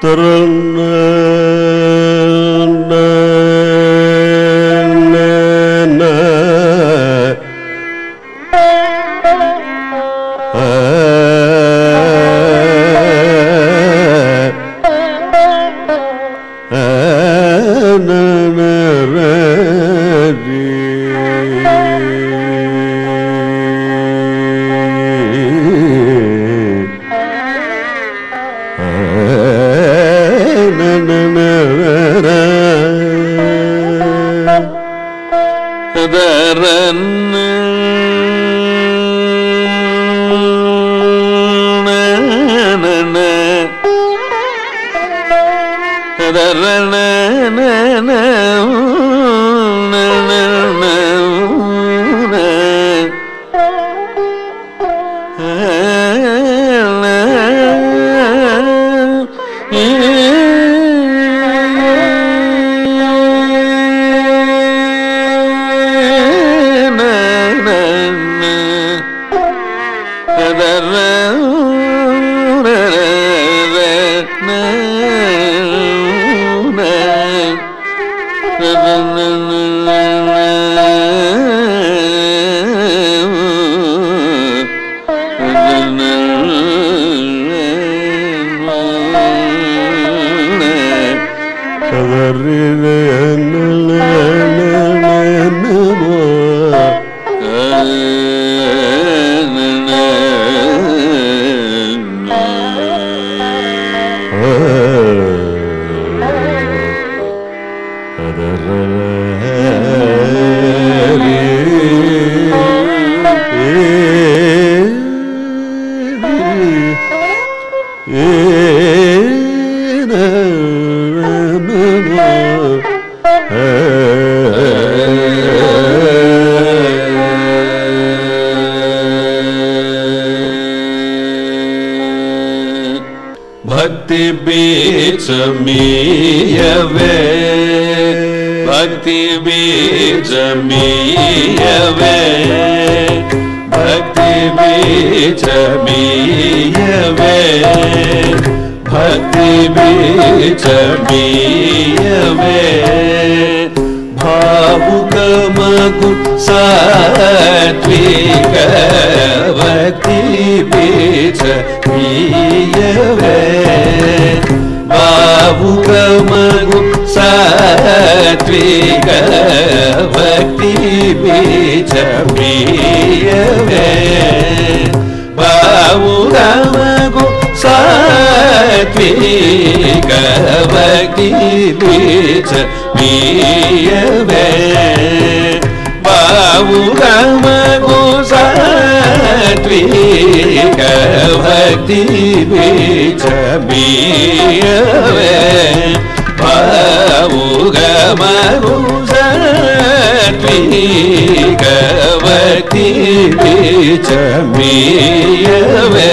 Taralne ശരണ भक्ति बीच में यवे भक्ति बीज मीयवे। भक्ति बीज मीयवे। भक्ति बीज मीयवे। भावुकमगुण सात्विक भक्ति भी về bau damago satvi kavati vicha miyave bau damago satvi kavati vicha miyave bau damago satvi ಭಕ್ತಿ ಬೀಜ ಮೀಯವೇ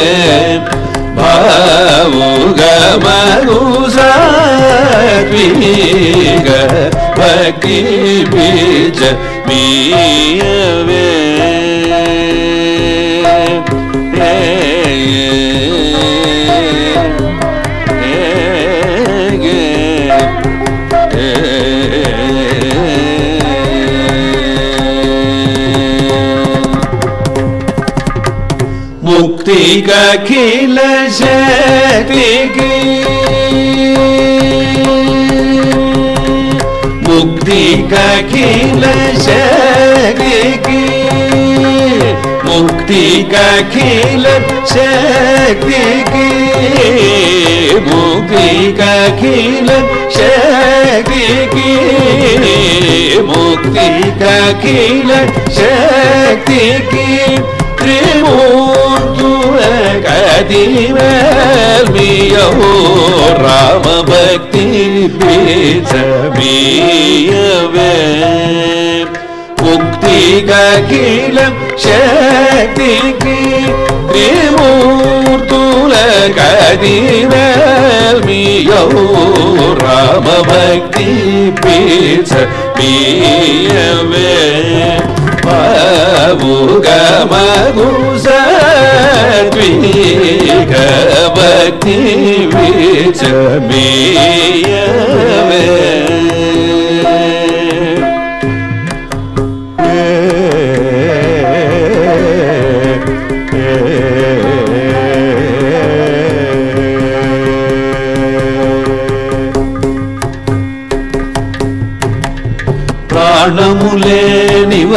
ಭಾವುಗ ಮಗು ಸಾತ್ವಿಕ ಭಕ್ತಿ ಬೀಜ ಮೀಯವೇ मुक्ति का खिल शक्ति मुक्ति का खिल शक्ति मुक्ति का खिल शक्ति की मुक्ति का खिल शक्ति मुक्ति का खिल शक्ति की ಗದಿವೇರ್ಮಿಯೋ ರಾಮ ಭಕ್ತಿ ಬೀಜಮೀಯವೇ ಮುಕ್ತಿಗೀಲ ಶಕ್ತಿಗೆ ತ್ರಿಮೂರ್ತುಲ ಗದಿವೇರ್ಮಿಯೋ ರಾಮ ಭಕ್ತಿ ಬೀಜಮೀಯವೇ ಪಾವುಗ ಮಗುಸಾ भक्ति विच में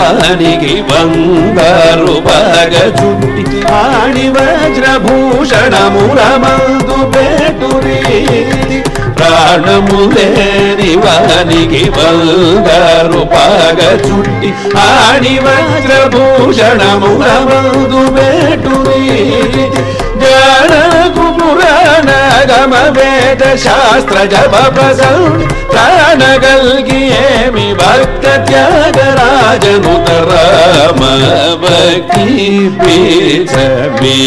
వాణికి బంగారు పగ చుట్టి ఆణి వజ్రభూషణములమందు పేటురీతి ప్రాణములేని వాణికి బంగారు పగ చుట్టి ఆణి వజ్రభూషణములమందు పేటురీతి జానకు పురాణ గమ వేద శాస్త్ర జప ప్రాణ కల్గి ఏమి భక్త త్యాగ రామ భక్తి బీజమే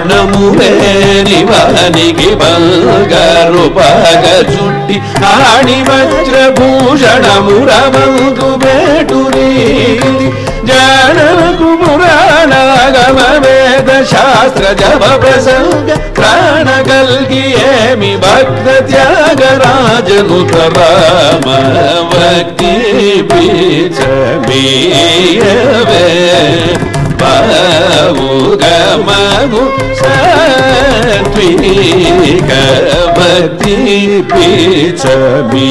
ప్రాణములేని వానికి బంగారుపాగ చుట్టి ఆణి వజ్రభూషణము రమంగు బేటుని జానకు పురాణాగమే शास्त्र जग प्राण कल्मि भक् त्यागराज दुतवती पीचबि पी कबति पि च पि